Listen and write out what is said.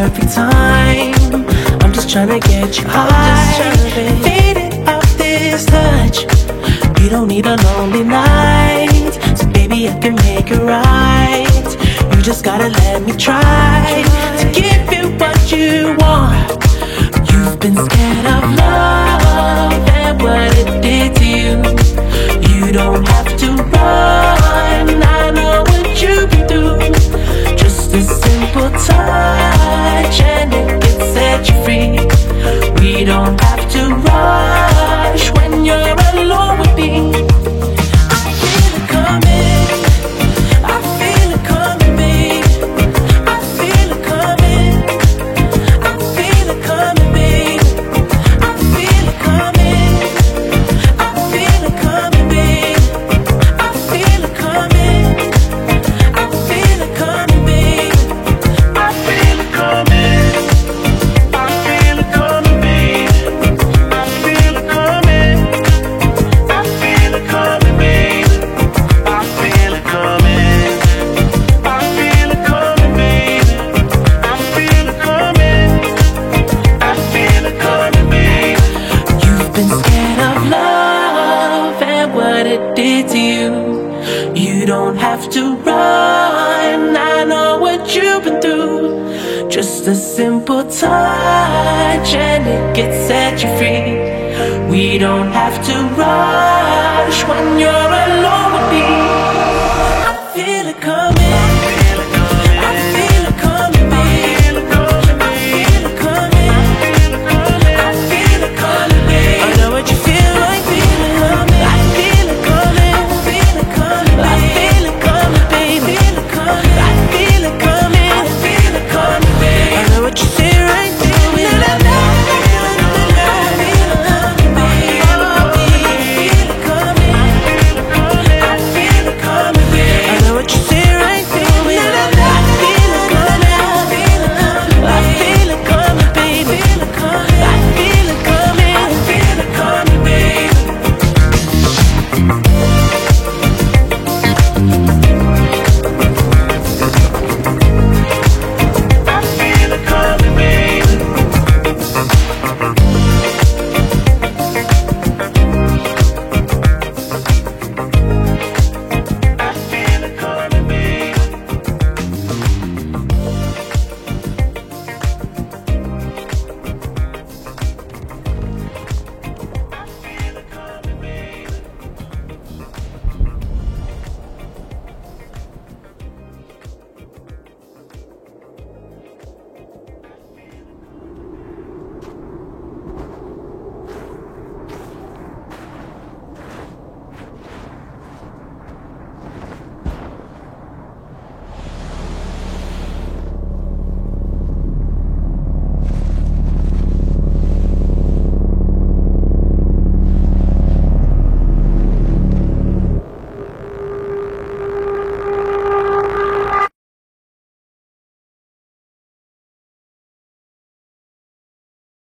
perfect time. I'm just tryna get you high, faded off this touch. You don't need a lonely night, so baby, I can make it right. You just gotta let me try to give you what you want. it did to you. You don't have to run. I know what you've been through. Just a simple touch and it can set you free. We don't have to rush when you're alone with me. I feel it coming.